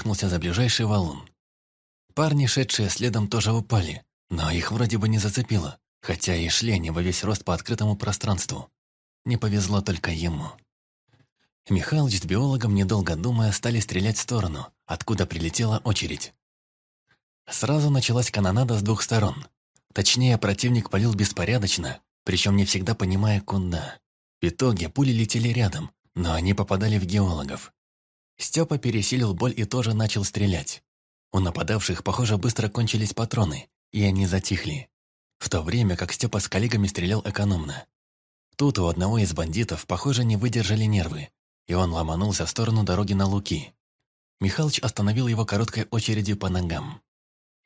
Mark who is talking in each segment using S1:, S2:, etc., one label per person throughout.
S1: шарахнулся за ближайший валун. Парни, шедшие следом, тоже упали, но их вроде бы не зацепило, хотя и шли они во весь рост по открытому пространству. Не повезло только ему. Михалыч с биологом, недолго думая, стали стрелять в сторону, откуда прилетела очередь. Сразу началась канонада с двух сторон. Точнее, противник палил беспорядочно, причем не всегда понимая, куда. В итоге пули летели рядом, но они попадали в геологов. Степа пересилил боль и тоже начал стрелять. У нападавших, похоже, быстро кончились патроны, и они затихли. В то время как Степа с коллегами стрелял экономно. Тут у одного из бандитов, похоже, не выдержали нервы, и он ломанулся в сторону дороги на Луки. Михалыч остановил его короткой очередью по ногам.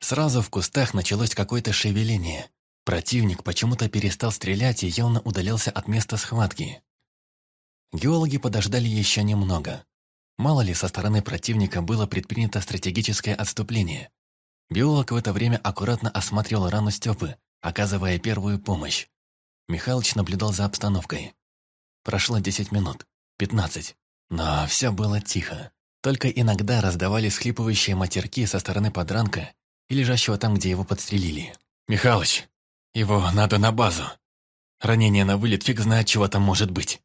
S1: Сразу в кустах началось какое-то шевеление. Противник почему-то перестал стрелять и явно удалялся от места схватки. Геологи подождали еще немного. Мало ли со стороны противника было предпринято стратегическое отступление. Биолог в это время аккуратно осматривал рану Степы, оказывая первую помощь. Михалыч наблюдал за обстановкой. Прошло 10 минут, 15, но все было тихо. Только иногда раздавались схлипывающие матерки со стороны подранка и лежащего там, где его подстрелили. «Михалыч, его надо на базу. Ранение на вылет, фиг знает, чего там может быть».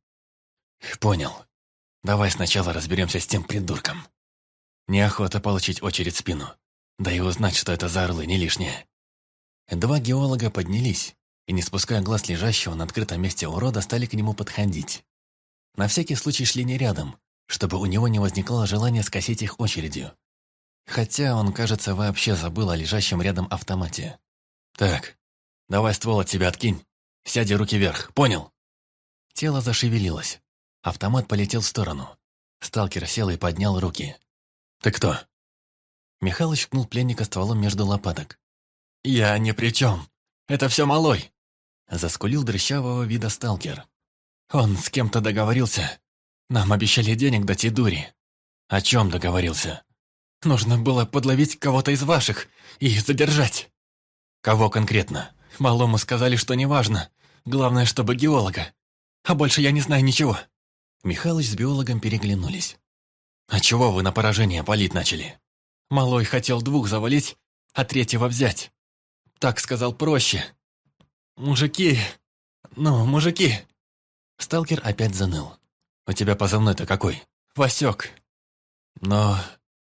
S1: «Понял. Давай сначала разберемся с тем придурком. Неохота получить очередь в спину. Да и узнать, что это за орлы, не лишнее». Два геолога поднялись и, не спуская глаз лежащего на открытом месте урода, стали к нему подходить. На всякий случай шли не рядом, чтобы у него не возникало желания скосить их очередью. Хотя он, кажется, вообще забыл о лежащем рядом автомате. «Так, давай ствол от себя откинь. Сяди руки вверх, понял?» Тело зашевелилось. Автомат полетел в сторону. Сталкер сел и поднял руки. «Ты кто?» Михалыч ткнул пленника стволом между лопаток. «Я ни при чем. Это все малой!» Заскулил дрыщавого вида сталкер. «Он с кем-то договорился. Нам обещали денег дать и дури». «О чем договорился?» Нужно было подловить кого-то из ваших и задержать. Кого конкретно? Малому сказали, что неважно. Главное, чтобы геолога. А больше я не знаю ничего. Михалыч с биологом переглянулись. А чего вы на поражение палить начали? Малой хотел двух завалить, а третьего взять. Так сказал проще. Мужики... Ну, мужики... Сталкер опять заныл. У тебя позывной-то какой? Васек. Но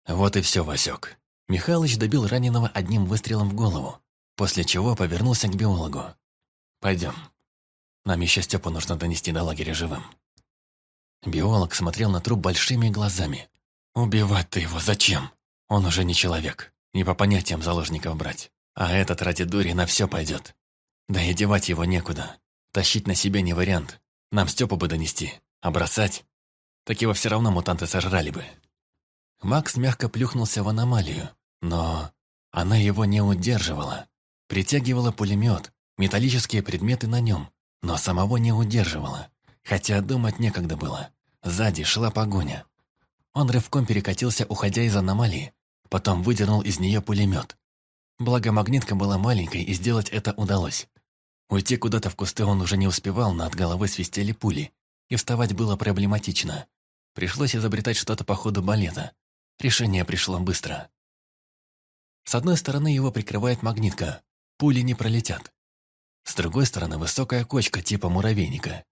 S1: вот и все, Васек. Михалыч добил раненого одним выстрелом в голову, после чего повернулся к биологу. «Пойдем. Нам еще Степу нужно донести до лагеря живым». Биолог смотрел на труп большими глазами. «Убивать ты его зачем? Он уже не человек. Не по понятиям заложников брать. А этот ради дури на все пойдет. Да и девать его некуда. Тащить на себе не вариант. Нам Степу бы донести. А бросать? Так его все равно мутанты сожрали бы». Макс мягко плюхнулся в аномалию, но она его не удерживала. Притягивала пулемет, металлические предметы на нем, но самого не удерживала. Хотя думать некогда было. Сзади шла погоня. Он рывком перекатился, уходя из аномалии, потом выдернул из нее пулемет. Благо магнитка была маленькой, и сделать это удалось. Уйти куда-то в кусты он уже не успевал, над головой свистели пули, и вставать было проблематично. Пришлось изобретать что-то по ходу балета. Решение пришло быстро. С одной стороны его прикрывает магнитка, пули не пролетят. С другой стороны высокая кочка типа муравейника.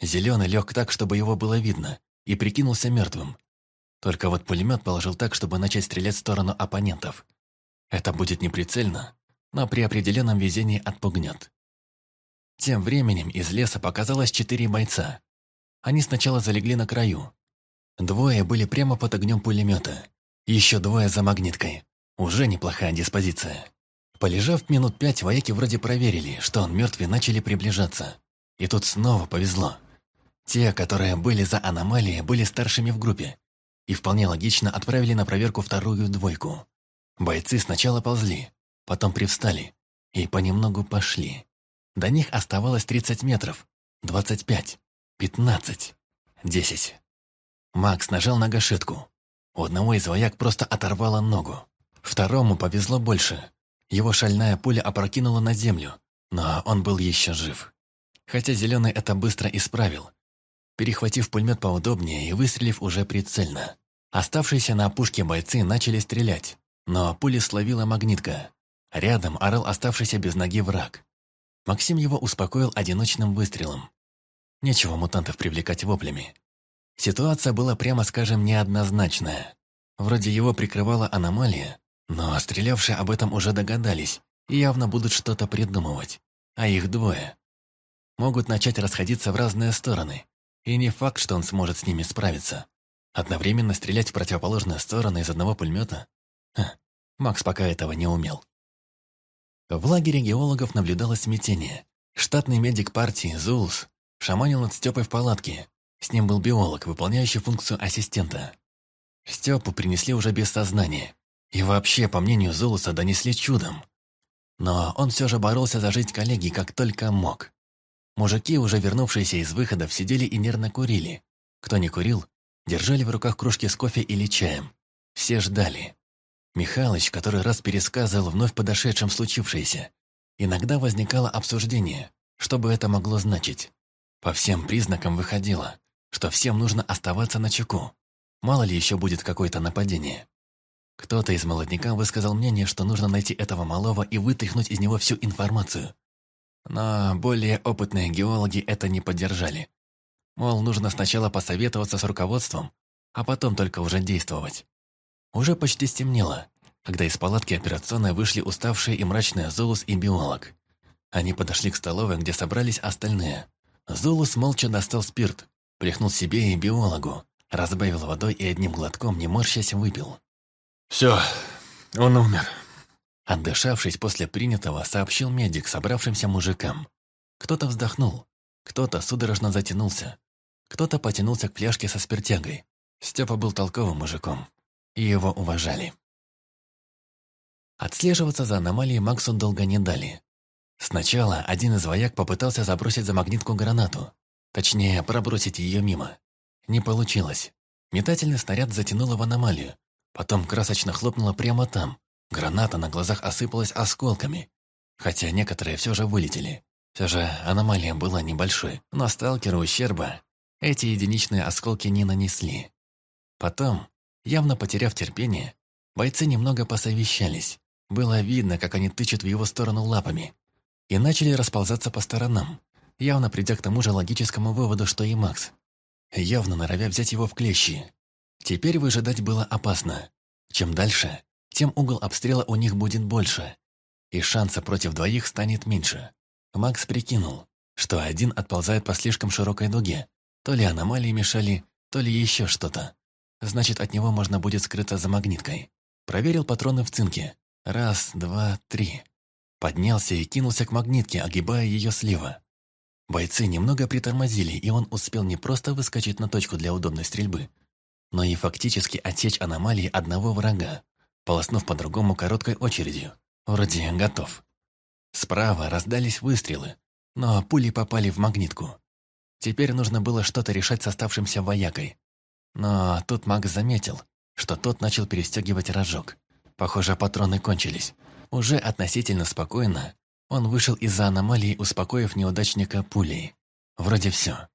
S1: Зеленый лег так, чтобы его было видно, и прикинулся мертвым. Только вот пулемет положил так, чтобы начать стрелять в сторону оппонентов. Это будет неприцельно, но при определенном везении отпугнет. Тем временем из леса показалось четыре бойца. Они сначала залегли на краю, Двое были прямо под огнем пулемета. Еще двое за магниткой. Уже неплохая диспозиция. Полежав минут пять, вояки вроде проверили, что он мертв и начали приближаться. И тут снова повезло. Те, которые были за аномалией, были старшими в группе. И вполне логично отправили на проверку вторую двойку. Бойцы сначала ползли, потом привстали и понемногу пошли. До них оставалось 30 метров, 25, 15, 10. Макс нажал на гашетку. У одного из вояк просто оторвало ногу. Второму повезло больше. Его шальная пуля опрокинула на землю, но он был еще жив. Хотя Зеленый это быстро исправил, перехватив пулемет поудобнее и выстрелив уже прицельно. Оставшиеся на опушке бойцы начали стрелять, но пули словила магнитка. Рядом орал оставшийся без ноги враг. Максим его успокоил одиночным выстрелом. Нечего мутантов привлекать воплями. Ситуация была, прямо скажем, неоднозначная. Вроде его прикрывала аномалия, но стрелявшие об этом уже догадались и явно будут что-то придумывать. А их двое. Могут начать расходиться в разные стороны. И не факт, что он сможет с ними справиться. Одновременно стрелять в противоположные стороны из одного пулемета? Макс пока этого не умел. В лагере геологов наблюдалось смятение. Штатный медик партии, Зулс, шаманил над Степой в палатке. С ним был биолог, выполняющий функцию ассистента. Степу принесли уже без сознания. И вообще, по мнению Зулуса, донесли чудом. Но он все же боролся за жизнь коллеги как только мог. Мужики, уже вернувшиеся из выходов, сидели и нервно курили. Кто не курил, держали в руках кружки с кофе или чаем. Все ждали. Михалыч, который раз пересказывал вновь подошедшим случившееся. Иногда возникало обсуждение, что бы это могло значить. По всем признакам выходило, что всем нужно оставаться на чеку. Мало ли еще будет какое-то нападение. Кто-то из молодняка высказал мнение, что нужно найти этого малого и вытряхнуть из него всю информацию. Но более опытные геологи это не поддержали. Мол, нужно сначала посоветоваться с руководством, а потом только уже действовать. Уже почти стемнело, когда из палатки операционной вышли уставшие и мрачные Золус и биолог. Они подошли к столовой, где собрались остальные. Золус молча достал спирт, плехнул себе и биологу, разбавил водой и одним глотком, не морщась, выпил.
S2: «Все, он умер»,
S1: Отдышавшись после принятого, сообщил медик собравшимся мужикам. Кто-то вздохнул, кто-то судорожно затянулся, кто-то потянулся к фляжке со спиртягой. Степа был толковым мужиком, и его уважали. Отслеживаться за аномалией Максу долго не дали. Сначала один из вояк попытался забросить за магнитку гранату, точнее, пробросить ее мимо. Не получилось. Метательный снаряд затянуло в аномалию, потом красочно хлопнуло прямо там, Граната на глазах осыпалась осколками, хотя некоторые все же вылетели. Все же аномалия была небольшой, но сталкеру ущерба эти единичные осколки не нанесли. Потом, явно потеряв терпение, бойцы немного посовещались. Было видно, как они тычут в его сторону лапами. И начали расползаться по сторонам, явно придя к тому же логическому выводу, что и Макс. Явно норовя взять его в клещи. Теперь выжидать было опасно. Чем дальше, тем угол обстрела у них будет больше, и шанса против двоих станет меньше. Макс прикинул, что один отползает по слишком широкой дуге, то ли аномалии мешали, то ли еще что-то. Значит, от него можно будет скрыться за магниткой. Проверил патроны в цинке. Раз, два, три. Поднялся и кинулся к магнитке, огибая ее слева. Бойцы немного притормозили, и он успел не просто выскочить на точку для удобной стрельбы, но и фактически отсечь аномалии одного врага полоснув по-другому короткой очередью. Вроде готов. Справа раздались выстрелы, но пули попали в магнитку. Теперь нужно было что-то решать с оставшимся воякой. Но тут Макс заметил, что тот начал перестегивать рожок. Похоже, патроны кончились. Уже относительно спокойно он вышел из-за аномалии, успокоив неудачника пулей. Вроде все.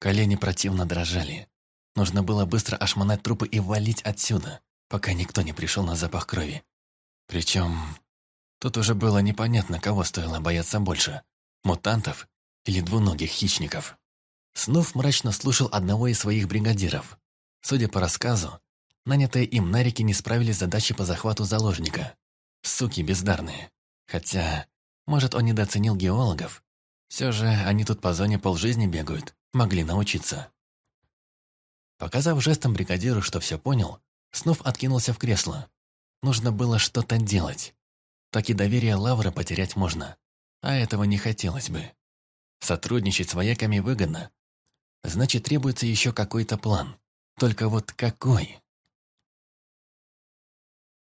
S1: Колени противно дрожали. Нужно было быстро ошмонать трупы и валить отсюда пока никто не пришел на запах крови. Причем тут уже было непонятно, кого стоило бояться больше – мутантов или двуногих хищников. Снув мрачно слушал одного из своих бригадиров. Судя по рассказу, нанятые им нарики не справились с задачей по захвату заложника. Суки бездарные. Хотя, может, он недооценил геологов. Все же они тут по зоне полжизни бегают, могли научиться. Показав жестом бригадиру, что все понял, Снов откинулся в кресло. Нужно было что-то делать. Так и доверие Лавра потерять можно. А этого не хотелось бы. Сотрудничать с вояками выгодно. Значит, требуется еще какой-то план. Только вот какой?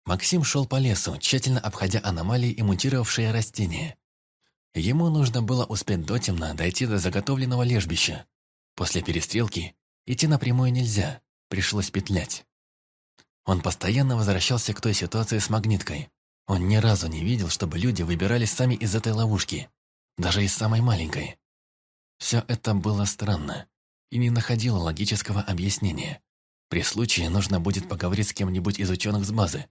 S1: Максим шел по лесу, тщательно обходя аномалии и мутировавшие растения. Ему нужно было успеть дотемно дойти до заготовленного лежбища. После перестрелки идти напрямую нельзя, пришлось петлять. Он постоянно возвращался к той ситуации с магниткой. Он ни разу не видел, чтобы люди выбирались сами из этой ловушки, даже из самой маленькой. Все это было странно и не находило логического объяснения. При случае нужно будет поговорить с кем-нибудь из ученых с базы,